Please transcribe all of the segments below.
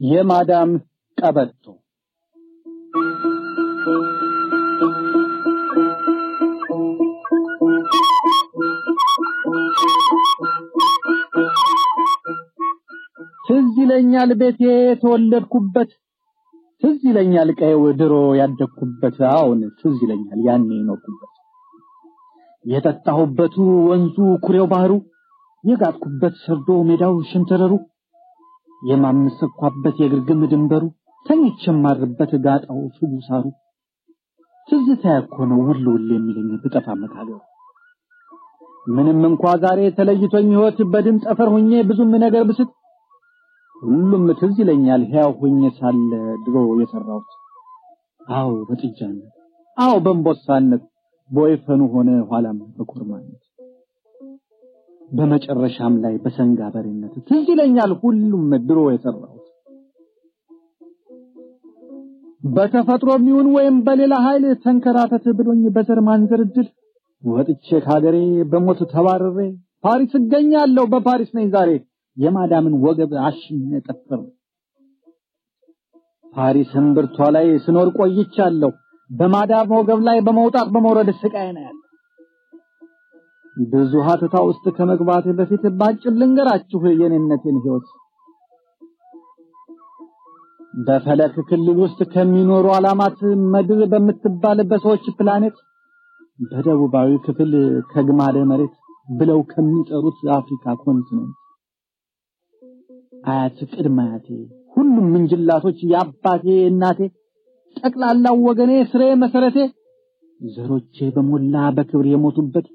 የማዳም ቀበቶ። ትዝ ይለኛል ቤቴ የተወለድኩበት ትዝ ይለኛል ቀየው ድሮ ያደግኩበት። አሁን ትዝ ይለኛል ያኔ የኖርኩበት። የጠጣሁበቱ ወንዙ ኩሬው ባህሩ የጋጥኩበት ሰርዶ ሜዳው ሸንተረሩ የማምሰኳበት የግርግም ድንበሩ ተኝቼ ማርበት ጋጣው ፍጉ ሳሩ። ትዝታ እኮ ነው ውል ውል የሚለኝ ብጠፋ መካገሩ ምንም እንኳ ዛሬ ተለይቶኝ ህይወት በድን ጠፈር ሆኜ ብዙም ነገር ብስት ሁሉም ትዝ ይለኛል ሕያው ሆኜ ሳለ ድሮ የሰራሁት። አዎ በጥጃነት አዎ በእንቦሳነት በወይፈኑ ሆነ ኋላም በኮርማነት በመጨረሻም ላይ በሰንጋ በሬነት ትዝ ይለኛል ሁሉም ድሮ የሰራሁት። በተፈጥሮ የሚሆን ወይም በሌላ ኃይል ተንከራተት ብሎኝ በዘር ማንዘር እድል ወጥቼ ከሀገሬ በሞት ተባረሬ ፓሪስ እገኛለሁ በፓሪስ ነኝ ዛሬ የማዳምን ወገብ አሽኜ ጠፍር ፓሪስ እምብርቷ ላይ ስኖር ቆይቻለሁ በማዳም ወገብ ላይ በመውጣት በመውረድ ስቃይ ነው ያለ ብዙ ሀተታ ውስጥ ከመግባት በፊት ባጭር ልንገራችሁ የኔነቴን ህይወት በፈለክ ክልል ውስጥ ከሚኖሩ ዓላማት ምድር በምትባል በሰዎች ፕላኔት በደቡባዊ ክፍል ከግማደ መሬት ብለው ከሚጠሩት አፍሪካ continent። አያት ቅድመ አያቴ ሁሉም ምንጅላቶች የአባቴ እናቴ ጠቅላላው ወገኔ ስሬ መሰረቴ ዘሮቼ በሞላ በክብር የሞቱበት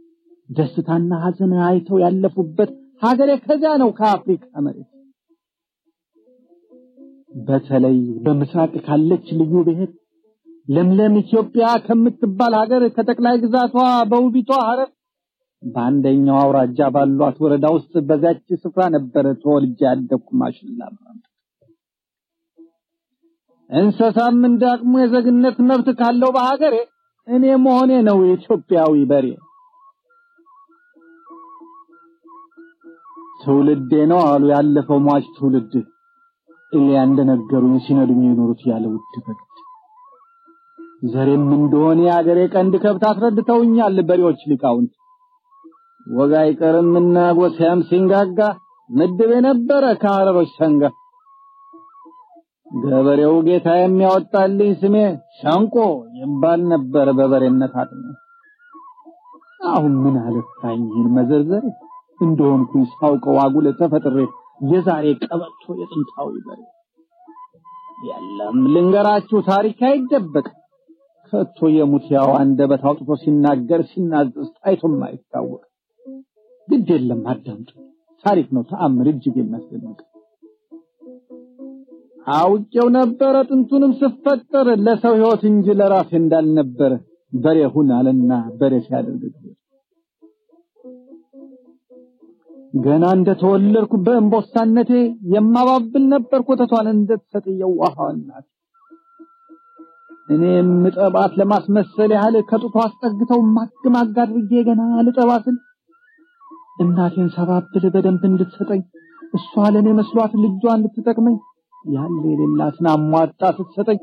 ደስታና ሐዘን አይተው ያለፉበት ሀገሬ ከዚያ ነው ከአፍሪካ መሬት። በተለይ በምስራቅ ካለች ልዩ ብሔር ለምለም ኢትዮጵያ ከምትባል ሀገር ከጠቅላይ ግዛቷ በውቢቷ ሀረር በአንደኛው አውራጃ ባሏት ወረዳ ውስጥ በዛች ስፍራ ነበረ ተወልጄ ያደግኩ ማሽላ እንስሳም እንዳቅሙ የዜግነት መብት ካለው በሀገሬ እኔ መሆኔ ነው ኢትዮጵያዊ በሬ ትውልዴ ነው አሉ ያለፈው ሟች ትውልድ። እሊያ እንደነገሩኝ ሲነዱኝ የኖሩት ያለ ውድ በግድ ዘሬም እንደሆነ የአገሬ ቀንድ ከብት አስረድተውኛል በሬዎች ሊቃውንት። ወጋ አይቀርምና ጎሳያም ሲንጋጋ ምድብ የነበረ ከሀረሮች ሰንጋ። ገበሬው ጌታ የሚያወጣልኝ ስሜ ሸንቆ ይባል ነበር በበሬነት አጥሜ አሁን ምን አለፋኝ መዘርዘር እንደሆንኩኝ ሳውቀው አጉል ተፈጥሬ የዛሬ ቀበቶ የጥንታዊ በሬ። የለም ልንገራችሁ ታሪክ አይደበቅ ከቶ የሙት ያው አንደበት አውጥቶ ሲናገር ሲናዘዝ ታይቶም አይታወቅ ግድ የለም አዳምጡ። ታሪክ ነው ተአምር እጅግ የሚያስደንቅ። አውቄው ነበረ ጥንቱንም ስፈጠር ለሰው ህይወት እንጂ ለራሴ እንዳልነበረ በሬ ሁን አለና በሬ ሲያደርግ ገና እንደተወለድኩ በእንቦሳነቴ የማባብል ነበር ኮተቷን እንደተሰጥ የዋሃናት እኔ ምጠባት ለማስመሰል ያህል ከጡቷ አስጠግተው ማግማግ አድርጌ ገና ልጠባስል እናቴን ሰባብል በደንብ እንድትሰጠኝ እሷ ለኔ መስሏት ልጇን እንድትጠቅመኝ ያለ የሌላትን አሟጣ ስትሰጠኝ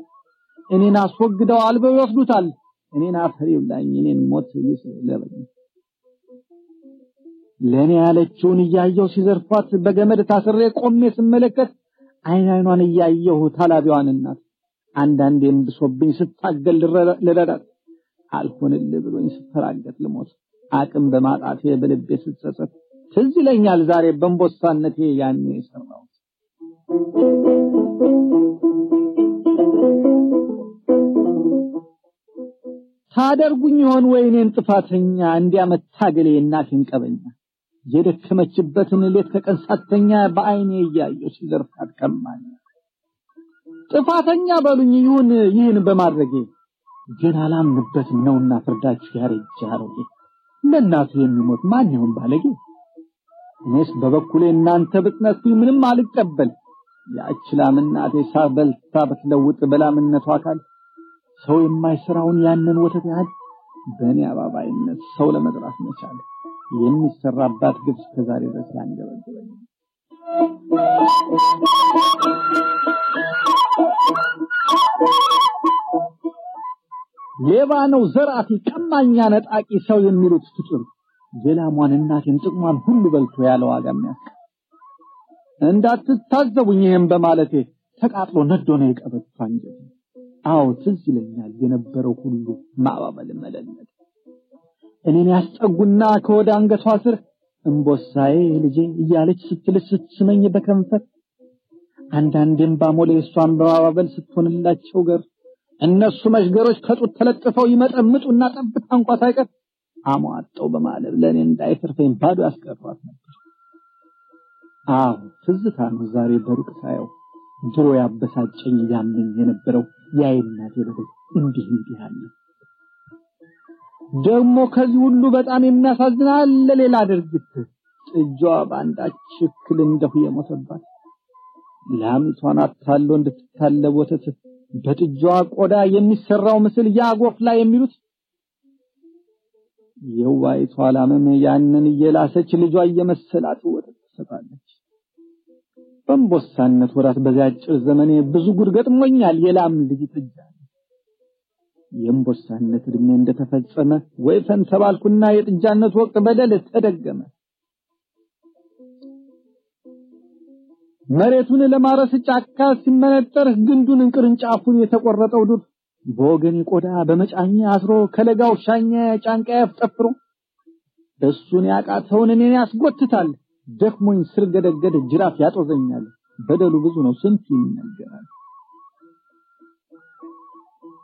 እኔን አስወግደው አልበው ይወስዱታል። እኔን አፈር ይብላኝ እኔን ሞት ይስለበኝ ለኔ ያለችውን እያየው ሲዘርፏት በገመድ ታስሬ ቆሜ ስመለከት አይን አይኗን እያየሁ ታላቢዋን እናት አንዳንዴም ብሶብኝ ስታገል ልረዳት አልሆንልህ ብሎኝ ስፈራገጥ ልሞት አቅም በማጣቴ በልቤ ስጸጸት ትዝ ይለኛል ዛሬ በእንቦሳነቴ ያኔ የሰራሁት ታደርጉኝ ይሆን ወይ እኔን ጥፋተኛ እንዲያመታገሌ እናቴን ቀበኛ የደከመችበትን ሌት ከቀን ሳተኛ በአይኔ እያየሁ ሲዘርፋት ቀማኝ ጥፋተኛ በሉኝ ይሁን ይህን በማድረጌ። ግን አላምንበትም ነውና ፍርዳችሁ ያረጀ አሮጌ ለእናቱ የሚሞት ማን ይሆን ባለጌ? እኔስ በበኩሌ እናንተ ብትነሱኝ ምንም አልቀበል። ያች ላም እናቴ ሳበልታ ብትለውጥ በላምነቷ አካል ሰው የማይሰራውን ያንን ወተት ያህል በእኔ አባባይነት ሰው ለመጥራት መቻል የሚሰራባት ግብ እስከዛሬ ድረስ ያንገበገበኝ ሌባ ነው፣ ዘራፊ፣ ቀማኛ፣ ነጣቂ ሰው የሚሉት ፍጡር የላሟን እናቴን ጥቅሟን ሁሉ በልቶ ያለ ዋጋ የሚያስቀ እንዳትታዘቡኝ ይህም በማለቴ ተቃጥሎ ነዶ ነው የቀበቷ እንጀት። አዎ ትዝ ይለኛል የነበረው ሁሉ ማባበል መለመድ። እኔን ያስጠጉና ከወደ አንገቷ ስር እምቦሳዬ ልጄ እያለች ስትልስ ስትስመኝ በከንፈር አንዳንዴም ባሞሌ እሷን በማባበል ስትሆንላቸው ገር እነሱ መሽገሮች ከጡት ተለጥፈው ይመጠምጡና ጠብታ እንኳ ሳይቀር አሟጠው በማለብ ለእኔ እንዳይተርፈኝ ባዶ ያስቀሯት ነበር። አዎ ትዝታ ነው ዛሬ በሩቅ ሳየው ድሮ ያበሳጨኝ ያመኝ የነበረው የአይናቴ በደል እንዲህ እንዲህ አለ። ደግሞ ከዚህ ሁሉ በጣም የሚያሳዝን አለ ሌላ ድርጊት ጥጃዋ በአንዳች እክል እንደሁ የሞተባት ላሚቷን አታሎ እንድትታለብ ወተት በጥጃዋ ቆዳ የሚሰራው ምስል ያጎፍላ የሚሉት የዋይቷ ላምም ያንን እየላሰች ልጇ እየመሰላት ወተት ትሰጣለች። በእንቦሳነት ወራት በዚያ አጭር ዘመኔ ብዙ ጉድ ገጥሞኛል። የላም ልጅ ጥጃ የእንቦሳነት እድሜ እንደተፈጸመ ወይፈን ተባልኩና የጥጃነት ወቅት በደል ተደገመ። መሬቱን ለማረስ ጫካ ሲመነጠር ግንዱን ቅርንጫፉን የተቆረጠው ዱር በወገኔ ቆዳ በመጫኛ አስሮ ከለጋው ሻኛ ጫንቃ ያፍጠፍሮ እሱን ያቃተውን እኔን ያስጎትታል። ደክሞኝ ስር ገደገድ ጅራፍ ያጦዘኛል። በደሉ ብዙ ነው ስንቱ ይነገራል።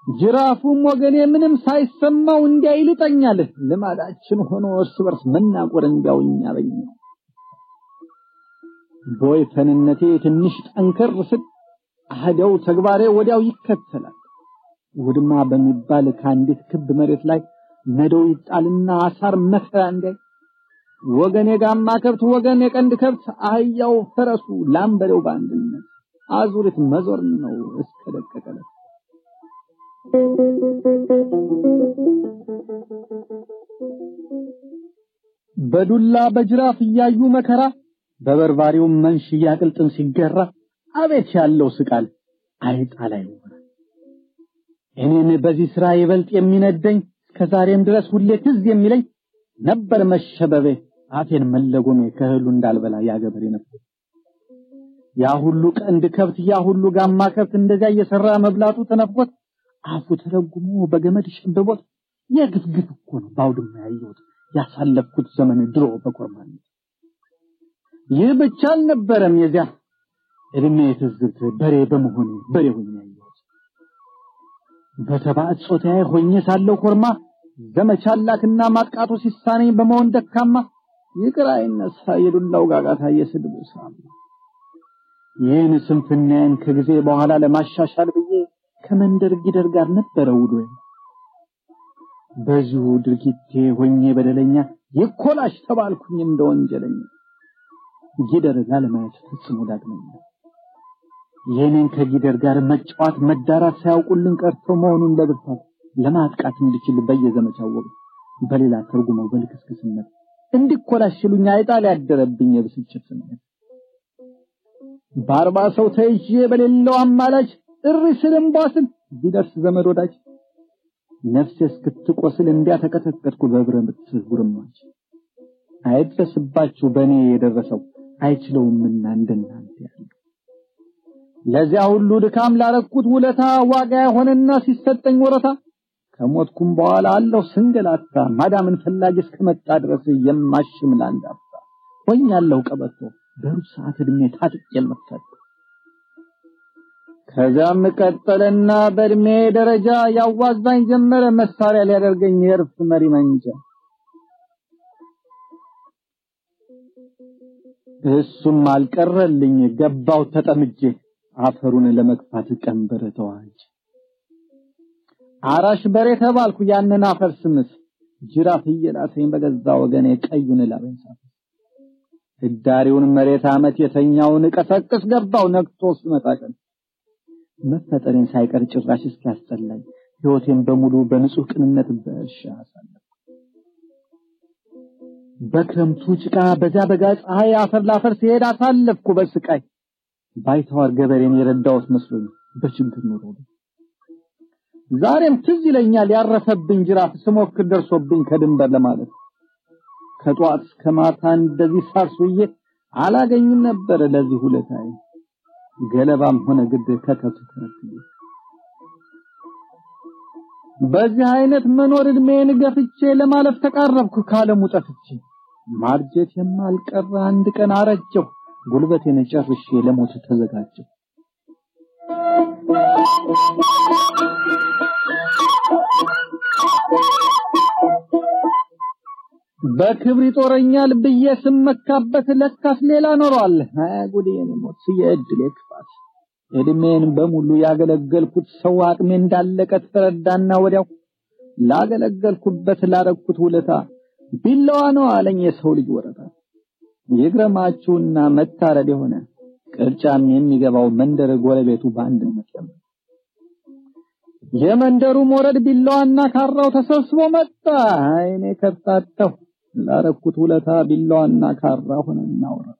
ጅራፉም ወገኔ ምንም ሳይሰማው ይልጠኛል። ልማዳችን ሆኖ እርስ በርስ መናቆር እንዲያውኛ በኛው በወይፈንነቴ ትንሽ ጠንከር ስል አህደው ተግባሬ ወዲያው ይከተላል። ውድማ በሚባል ከአንዲት ክብ መሬት ላይ ነዶው ይጣልና አሳር መከራ እንዲያይ ወገን የጋማ ከብት ወገን የቀንድ ከብት አህያው ፈረሱ ላምበለው በአንድነት አዙሪት መዞር ነው እስከ ደቀቀለት በዱላ በጅራፍ እያዩ መከራ በበርባሪው መንሽ እያቅልጥም ሲገራ አቤት ያለው ስቃል አይጣ ላይ እኔን በዚህ ስራ ይበልጥ የሚነደኝ ከዛሬም ድረስ ሁሌ ትዝ የሚለኝ ነበር መሸበቤ አፌን መለጎሜ ከእህሉ እንዳልበላ ያገበሬ ነበር። ያ ሁሉ ቀንድ ከብት ያ ሁሉ ጋማ ከብት እንደዚያ እየሰራ መብላቱ ተነፍቆት አፉ ተረጉሞ በገመድ ሸብቦት የግፍግፍ እኮ ነው ባውድማ ያየሁት ያሳለፍኩት ዘመን ድሮ በኮርማነት። ይህ ብቻ አልነበረም የዚያ እድሜ ትዝብት በሬ በመሆኔ በሬ ሆኜ ያየሁት በተባዕት ጾታዬ ሆኜ ሳለው ኮርማ ዘመቻ ላክና ማጥቃቱ ሲሳነኝ በመሆን ደካማ ይቅር አይነሳ የዱላው ጋጋታ የስድቡ ሳም ይህን ስንፍናዬን ከጊዜ በኋላ ለማሻሻል ከመንደር ጊደር ጋር ነበረ ውሎዬ። በዚሁ ድርጊቴ ሆኜ በደለኛ ይኮላሽ ተባልኩኝ እንደ ወንጀለኛ። ጊደር ላለማየት ፈጽሞ ዳግመኛ ይህንን ከጊደር ጋር መጫወት መዳራት ሳያውቁልን ቀርቶ መሆኑን ለብርታት ለማጥቃት እንድችል በየዘመቻው ወቅት በሌላ ተርጉመው በልክስክስነት እንዲኮላሽሉኝ አይጣል ያደረብኝ የብስጭት ስሜት። በአርባ ሰው ተይዤ በሌለው አማላጅ እሪ ስልም ባስል ቢደርስ ዘመድ ወዳጅ ነፍሴ እስክትቆስል እንዲያ ተቀጠቀጥኩ በብረት ጉርማች። አይድረስባችሁ በእኔ የደረሰው አይችለውምና እንደናንተ ያለው። ለዚያ ሁሉ ድካም ላረኩት ውለታ ዋጋ የሆነና ሲሰጠኝ ወረታ ከሞትኩም በኋላ አለሁ ስንገላታ ማዳምን ፈላጊ እስከመጣ ድረስ የማሽም ላንድ አፍታ ሆኛለሁ ቀበቶ በሩብ ሰዓት እድሜ ታጥቅ የምፈት ከዛም ቀጠለና በእድሜ ደረጃ ያዋዛኝ ጀመረ። መሳሪያ ሊያደርገኝ የእርፍ መሪ መንጃ እሱም አልቀረልኝ። ገባው ተጠምጄ አፈሩን ለመግፋት ቀንበር ተዋጅ አራሽ በሬ ተባልኩ። ያንን አፈር ስምስ ጅራፍ እየላሰኝ በገዛ ወገኔ ቀዩን ላበኝ ህዳሪውን መሬት አመት የተኛውን ቀሰቅስ ገባው። ነግቶ ሲመጣ ቀን መፈጠሬን ሳይቀር ጭራሽ እስኪያስጠላኝ ህይወቴን በሙሉ በንጹህ ቅንነት በእርሻ አሳለፍኩ። በክረምቱ ጭቃ በዚያ በጋ ፀሐይ አፈር ላፈር ሲሄድ አሳለፍኩ በስቃይ። ባይተዋር ገበሬን የረዳሁት መስሎኝ በችግር ኑሮ ዛሬም ትዝ ይለኛል ያረፈብኝ ጅራፍ ስሞክር ደርሶብኝ ከድንበር ለማለት ከጧት እስከ ማታ እንደዚህ ሳርሱዬ አላገኝም ነበር ለዚህ ሁለታዬ ገለባም ሆነ ግድ ከከብት በዚህ አይነት መኖር እድሜን ገፍቼ ለማለፍ ተቃረብኩ ካለሙ ጠፍቼ። ማርጀት የማልቀረ አንድ ቀን አረጀሁ ጉልበቴን ጨርሼ ለሞት ተዘጋጀሁ። በክብር ይጦረኛል ብዬ ስመካበት ለካስ ሌላ ኖሯል አያ ጉዴ ሞት የእድሌ ክፋት እድሜን በሙሉ ያገለገልኩት ሰው አቅሜ እንዳለቀ ተረዳና ወዲያው ላገለገልኩበት ላረኩት ውለታ ቢላዋ ነው አለኝ የሰው ልጅ ወረታ። ይግረማችሁና መታረድ የሆነ ቅርጫም የሚገባው መንደር ጎረቤቱ በአንድነት የመንደሩ ሞረድ ቢላዋና ካራው ተሰብስቦ መጣ። አይኔ ከታተው ላረኩት ውለታ ቢላዋና ካራ ሆነና ወረደ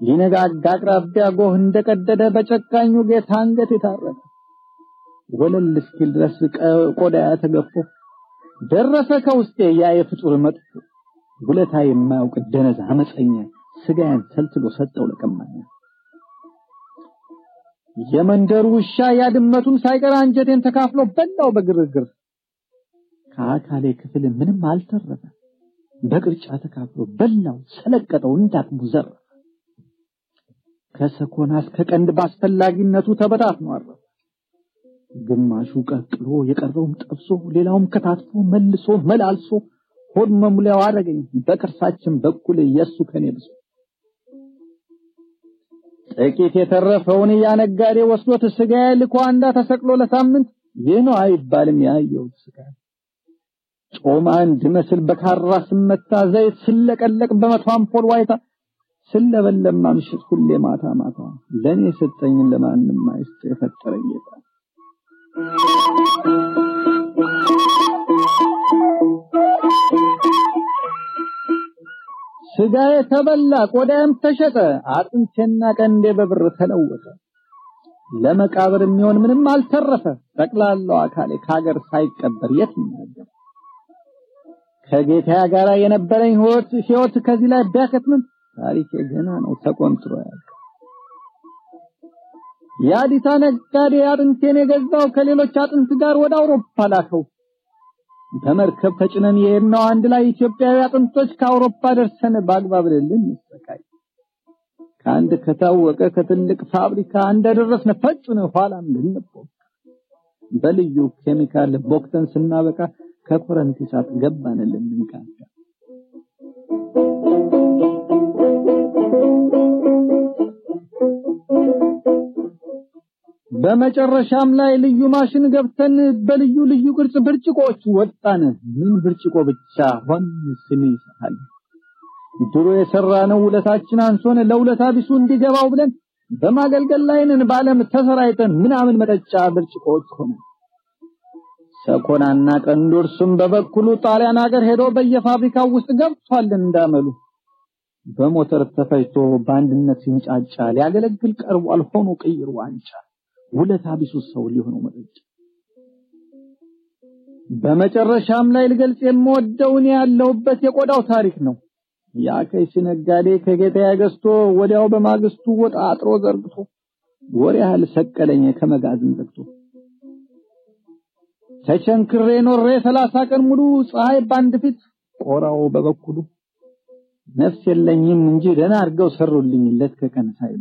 ሊነጋጋ አቅራቢያ ጎህ እንደቀደደ በጨካኙ ጌታ አንገት የታረደ። ወለል እስኪል ድረስ ቆዳ ተገፎ ደረሰ ከውስጤ ያ የፍጡር መጥፎ። ውለታ የማያውቅ ደነዝ አመፀኛ ስጋያን ተልትሎ ሰጠው ለቀማኛ። የመንደሩ ውሻ ያድመቱን ሳይቀር አንጀቴን ተካፍሎ በላው በግርግር። ከአካሌ ክፍል ምንም አልተረፈ በቅርጫ ተካፍሎ በላው ሰለቀጠው እንዳቅሙ ዘር ከሰኮና እስከ ቀንድ ባስፈላጊነቱ ተበታትኖ አረፈ ግማሹ ቀቅሎ የቀረውም ጠብሶ ሌላውም ከታትፎ መልሶ መላልሶ ሆድ መሙሊያው አደረገኝ። በቅርሳችን በኩል የሱ ከኔ ብሶ ጥቂት የተረፈውን ያነጋዴ ወስዶት ስጋዬ ልኮ አንዳ ተሰቅሎ ለሳምንት። ይህ ነው አይባልም ያየሁት ስጋ። ጮማ እንድመስል በካራ ስመታ ዘይት ስለቀለቅ በመቶ አምፖል ዋይታ ስለበለም ማምሽት ሁሌ ማታ ማታ ለኔ የሰጠኝን ለማንም አይስጥ የፈጠረኝ ጌታ። ስጋዬ ተበላ ቆዳዬም ተሸጠ አጥንቴና ቀንዴ በብር ተለወጠ። ለመቃብር የሚሆን ምንም አልተረፈ ጠቅላላው አካሌ ከሀገር ሳይቀበር የት ይናገር ከጌታ ጋር የነበረኝ ህይወት ከዚህ ላይ ቢያከትምም ታሪኬ ገና ነው ተቆንጥሮ ያልቅ የአዲታ ነጋዴ አጥንቴን የገዛው ከሌሎች አጥንት ጋር ወደ አውሮፓ ላከው። በመርከብ ተጭነን የሄድነው አንድ ላይ ኢትዮጵያዊ አጥንቶች ከአውሮፓ ደርሰን በአግባብ ልልን እንሰቃይ። ከአንድ ከታወቀ ከትልቅ ፋብሪካ እንደደረስን ፈጭን ኋላም ልንቦክ። በልዩ ኬሚካል ቦክተን ስናበቃ ከኮረንቲ እሳት ገባን በመጨረሻም ላይ ልዩ ማሽን ገብተን በልዩ ልዩ ቅርጽ ብርጭቆዎች ወጣን። ምን ብርጭቆ ብቻ? ሆን ስኒ ይሰሃል። ድሮ የሰራነው ውለታችን አንሶን ለውለታ ቢሱ እንዲገባው ብለን በማገልገል ላይ ነን። ባለም ተሰራይተን ምናምን መጠጫ ብርጭቆዎች ሆነ። ሰኮናና ቀንዶርሱም በበኩሉ ጣሊያን ሀገር ሄዶ በየፋብሪካው ውስጥ ገብቷል እንዳመሉ። በሞተር ተፈጅቶ በአንድነት ሲንጫጫ ሊያገለግል ቀርቧል። ሆኖ ቅይር ዋንጫ ውለታ ቢሱ ሰው ሊሆነው መጠጫ በመጨረሻም ላይ ልገልጽ የምወደውን ያለውበት የቆዳው ታሪክ ነው። ያ ከይሲ ነጋዴ ከጌታ ያገዝቶ ወዲያው በማግስቱ ወጣ አጥሮ ዘርግቶ ወር ያህል ሰቀለኝ ከመጋዘን ዘግቶ። ተቸንክሬ ኖሬ ሰላሳ ቀን ሙሉ ፀሐይ ባንድ ፊት ቆራው በበኩሉ ነፍስ የለኝም እንጂ ደህና አድርገው ሰሩልኝ ለት ከቀን ሳይሉ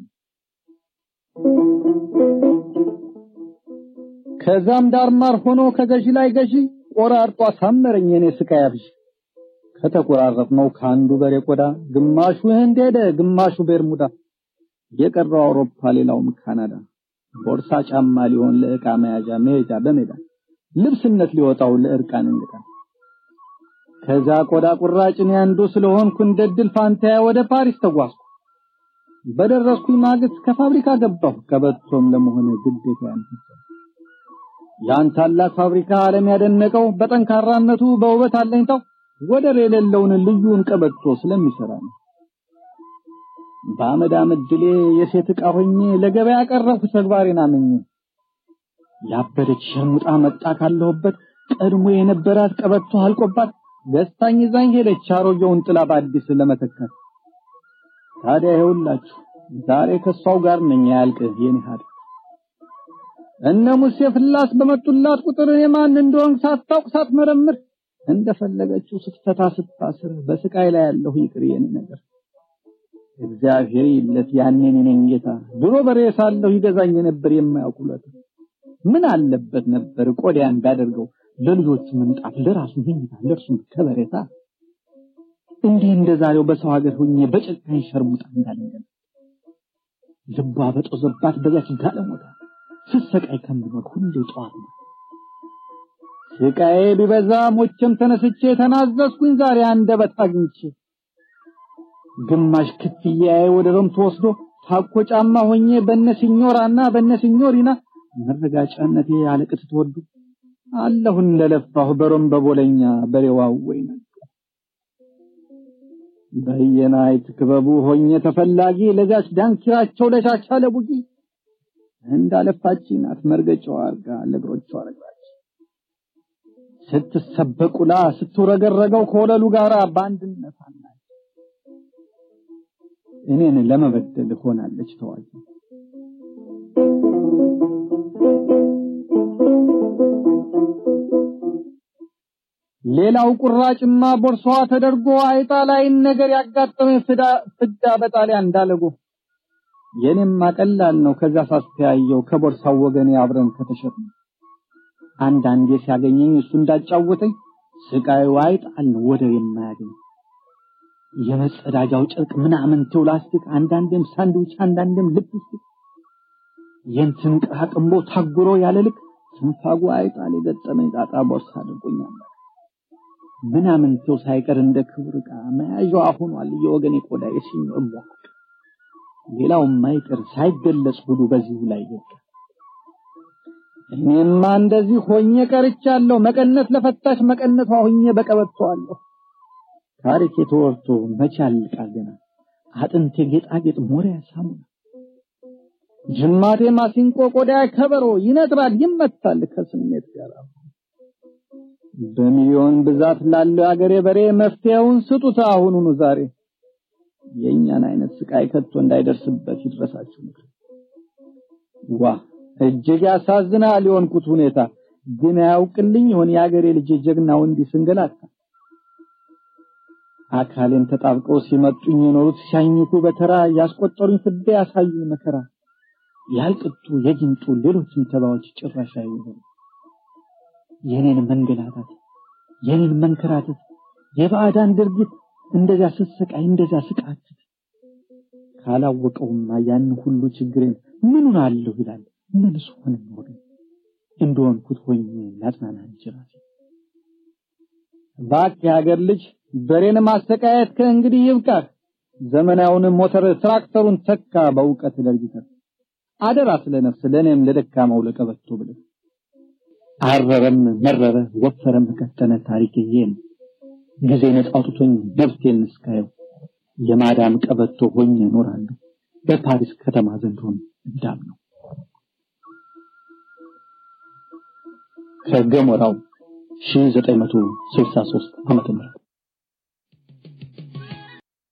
ከዛም ዳርማር ሆኖ ከገዢ ላይ ገዢ ቆራርጦ አሳመረኝ የኔ ስቃይ አብዥ። ከተቆራረጥነው ከአንዱ በሬ ቆዳ ግማሹ ህንድ ሄደ ግማሹ ቤርሙዳ። የቀረው አውሮፓ ሌላውም ካናዳ። ቦርሳ ጫማ ሊሆን ለእቃ መያዣ መሄጃ በሜዳ። ልብስነት ሊወጣው ለእርቃን እንግዳ። ከዛ ቆዳ ቁራጭን ያንዱ ስለሆንኩ እንደድል ፋንታያ ወደ ፓሪስ ተጓዝኩ። በደረስኩኝ ማግስት ከፋብሪካ ገባሁ። ቀበቶም ለመሆነ ግዴታ ያንተሰ ያን ታላቅ ፋብሪካ ዓለም ያደነቀው በጠንካራነቱ በውበት አለኝታው ወደር የሌለውን ልዩን ቀበቶ ስለሚሰራ ነው። በአመድ አመድ የሴት ዕቃ ሆኜ ለገበያ ቀረብኩ ተግባሬን አመኘ። ያበደች ሸርሙጣ መጣ ካለሁበት ቀድሞ የነበራት ቀበቶ አልቆባት ገዝታኝ ይዛኝ ሄደች አሮጌውን ጥላ በአዲስ ለመተካት። ታዲያ ይኸውላችሁ ዛሬ ከሷው ጋር ነኝ ያልቅ የኔ እነ ሙሴ ፍላስ በመጡላት ቁጥር እኔ ማን እንደሆን ሳታውቅ ሳትመረምር እንደፈለገችው ስትፈታ ስታስር በስቃይ ላይ ያለሁ ይቅር የኔ ነገር። እግዚአብሔር ይለት ያኔ እኔን ጌታ። ድሮ በሬ ሳለሁ ይገዛኝ ነበር የማያውቁለት ምን አለበት ነበር ቆዳያን ቢያደርገው ለልጆቹ ምንጣፍ ለራሱ ምኝታ ለእርሱም ከበሬታ። እንዲህ እንደዛሬው በሰው ሀገር ሆኜ በጨካኝ ሸርሙጣ እንዳለኝ ልቧ በጦዘባት በዚያች ጋለሞታ ስሰቃይ ከምኖር ሁሌ ጠዋት ነው። ስቃዬ ቢበዛ ሞቼም ተነስቼ ተናዘዝኩኝ ዛሬ አንደበት አግኝቼ። ግማሽ ክፍያዬ ወደ ሮም ተወስዶ ታኮ ጫማ ሆኜ በነ ሲኞራና በነ ሲኞሪና መረጋጫነቴ አለቅት ተወዱ አለሁ እንደለፋሁ በሮም በቦለኛ በሬዋው ወይና በየናይት ክበቡ ሆኜ ተፈላጊ ለዛች ዳንኪራቸው ለቻቻ ለቡጊ እንዳለፋች ናት መርገጫው አርጋ ለእግሮቿ ረጋች ስትሰበቁላ ስትውረገረገው ከወለሉ ጋር በአንድነት አናች እኔን ለመበደል ሆናለች ተዋጊ። ሌላው ቁራጭማ ቦርሳዋ ተደርጎ አይጣ ላይ ነገር ያጋጠመኝ ፍዳ በጣሊያ እንዳለጎ የኔም ቀላል ነው ከዛ ሳስተያየው ከቦርሳው ወገኔ አብረን ከተሸጥን። አንዳንዴ ሲያገኘኝ እሱ እንዳጫወተኝ ስቃዩ አይጣል ወደር የማያገኝ። የመጸዳጃው ጨርቅ ምናምን ላስቲክ አንዳንዴም ሳንድዊች አንዳንዴም ልፕስቲክ የንትን ቅራቅንቦ ታጉሮ ያለ ልክ ትንፋጉ አይጣል የገጠመኝ ጣጣ ቦርሳ አድርጎኛል ምናምን ሳይቀር እንደ ክብር ዕቃ መያዣዋ ሆኗል። የወገኔ ቆዳ የሲኞር ቧቅ ሌላው ማይቀር ሳይገለጽ ሁሉ በዚሁ ላይ ይወጣ። እኔማ እንደዚህ ሆኜ ቀርቻለሁ። መቀነት ለፈታሽ መቀነቷ ሆኜ በቀበቷለሁ። ታሪክ የተወርቶ መቼ ያልቃል ገና? አጥንቴ ጌጣጌጥ ሞሪያ ሳሙና። ጅማቴ ማሲንቆ ቆዳ ከበሮ ይነጥራል ይመታል ከስሜት ጋር በሚሊዮን ብዛት ላለው አገሬ በሬ መፍትሄውን ስጡት አሁኑኑ ዛሬ የኛን አይነት ስቃይ ከቶ እንዳይደርስበት ይድረሳችሁ ምክር። ዋ እጅግ ያሳዝናል የሆንኩት ሁኔታ። ግን አያውቅልኝ ይሆን የአገሬ ልጅ ጀግናው እንዲህ ስንገላታ? አካሌን ተጣብቀው ሲመጡኝ የኖሩት ሲያኝኩ በተራ ያስቆጠሩኝ ፍዳ ያሳዩኝ መከራ። ያልቅጡ የጅንጡ ሌሎችም ተባዎች ጭራሽ አይሆኑ የኔን መንገላታት የኔን መንከራተት የባዕዳን ድርጊት እንደዛ ስሰቃይ እንደዛ ስቃት። ካላወቀውማ ያን ሁሉ ችግሬን ምኑን አለሁ ይላል። ምንስ ሆነ ኖረ እንደሆንኩት ሆኜ ላጽናና እንችላል እባክህ የሀገር ልጅ በሬን ማሰቃየት ከእንግዲህ ይብቃህ። ዘመናዊውን ሞተር ትራክተሩን ተካ በእውቀት ለርጅተህ። አደራ ስለ ነፍስ ለእኔም ለደካማው ለቀበቶ ብለህ። አረረም መረረ ወፈረም ቀጠነ ታሪክ ይሄን ጊዜ ነፃ አውጥቶኝ መብቴን እስካየው የማዳም ቀበቶ ሆኜ እኖራለሁ። በፓሪስ ከተማ ዘንድሮም እንዳም ነው። ከገሞራው 1963 ዓመተ ምህረት